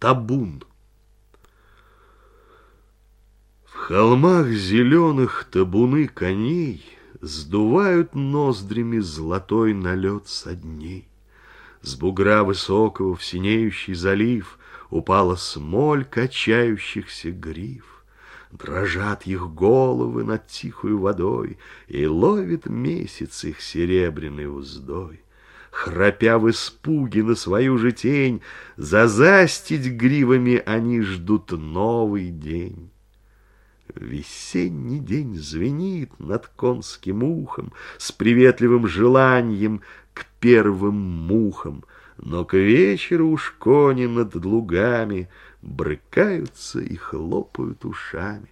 Табун. В холмах зеленых табуны коней Сдувают ноздрями золотой налет со дней. С бугра высокого в синеющий залив Упала смоль качающихся гриф. Дрожат их головы над тихой водой, И ловит месяц их серебряный уздой. Храпя в испуге на свою же тень, Зазастить гривами они ждут новый день. Весенний день звенит над конским ухом С приветливым желанием к первым мухам, Но к вечеру уж кони над лугами Брыкаются и хлопают ушами.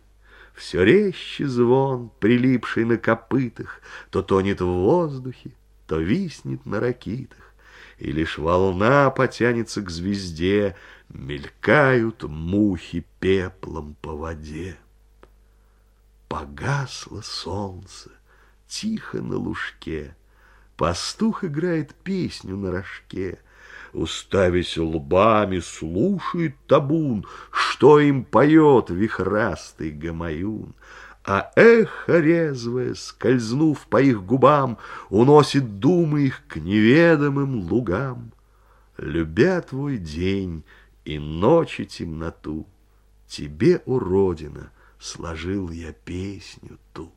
Все резче звон, прилипший на копытах, То тонет в воздухе, то виснет на ракитах, И лишь волна потянется к звезде, Мелькают мухи пеплом по воде. Погасло солнце, тихо на лужке, Пастух играет песню на рожке, Уставясь лбами, слушает табун, Что им поет вихрастый гамаюн. А эхо резвое, скользнув по их губам, Уносит думы их к неведомым лугам. Любя твой день и ночи темноту, Тебе, уродина, сложил я песню ту.